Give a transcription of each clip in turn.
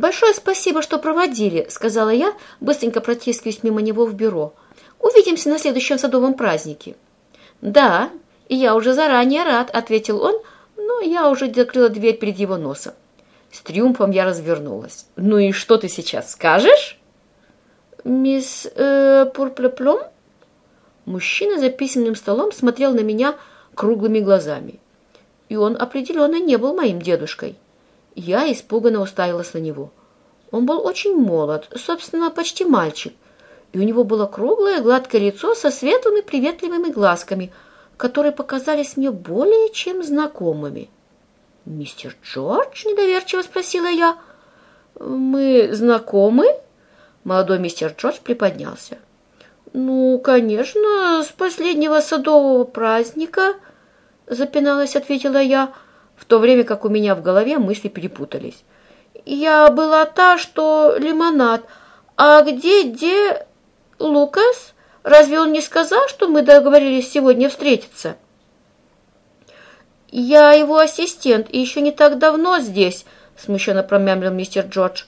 «Большое спасибо, что проводили», — сказала я, быстренько протискиваясь мимо него в бюро. «Увидимся на следующем садовом празднике». «Да, и я уже заранее рад», — ответил он, но я уже закрыла дверь перед его носом. С триумфом я развернулась. «Ну и что ты сейчас скажешь?» «Мисс э, Пурплеплом?» Мужчина за письменным столом смотрел на меня круглыми глазами. И он определенно не был моим дедушкой. Я испуганно уставилась на него. Он был очень молод, собственно, почти мальчик, и у него было круглое гладкое лицо со светлыми приветливыми глазками, которые показались мне более чем знакомыми. «Мистер Джордж?» — недоверчиво спросила я. «Мы знакомы?» Молодой мистер Джордж приподнялся. «Ну, конечно, с последнего садового праздника», — запиналась, ответила я, в то время как у меня в голове мысли перепутались. «Я была та, что лимонад. А где, где Лукас? Разве он не сказал, что мы договорились сегодня встретиться?» «Я его ассистент и еще не так давно здесь», — смущенно промямлил мистер Джордж.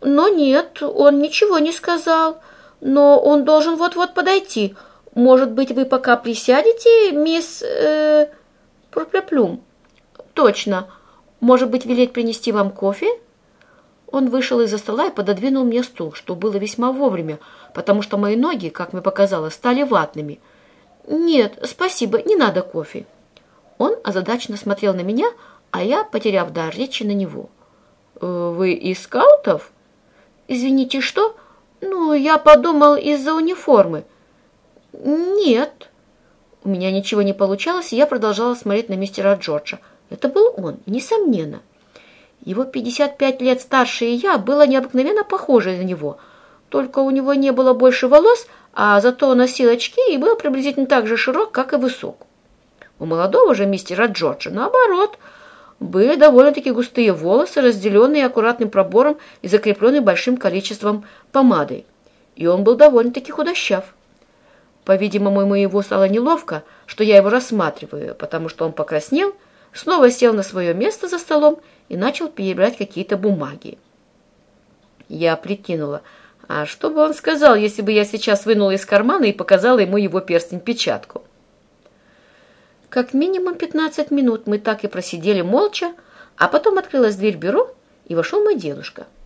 «Но нет, он ничего не сказал» но он должен вот-вот подойти. Может быть, вы пока присядете, мисс... Э, Пурпляплюм? Точно. Может быть, велеть принести вам кофе? Он вышел из-за стола и пододвинул мне стул, что было весьма вовремя, потому что мои ноги, как мне показалось, стали ватными. «Нет, спасибо, не надо кофе». Он озадаченно смотрел на меня, а я, потеряв дар речи, на него. «Э, «Вы из скаутов?» «Извините, что?» «Ну, я подумал из-за униформы». «Нет». У меня ничего не получалось, и я продолжала смотреть на мистера Джорджа. Это был он, несомненно. Его 55 лет старше я было необыкновенно похоже на него. Только у него не было больше волос, а зато носил очки и был приблизительно так же широк, как и высок. У молодого же мистера Джорджа, наоборот, были довольно-таки густые волосы, разделенные аккуратным пробором и закрепленные большим количеством помадой. И он был довольно-таки худощав. По-видимому, ему его стало неловко, что я его рассматриваю, потому что он покраснел, снова сел на свое место за столом и начал перебирать какие-то бумаги. Я прикинула, а что бы он сказал, если бы я сейчас вынула из кармана и показала ему его перстень-печатку? Как минимум 15 минут мы так и просидели молча, а потом открылась дверь бюро, и вошел мой дедушка –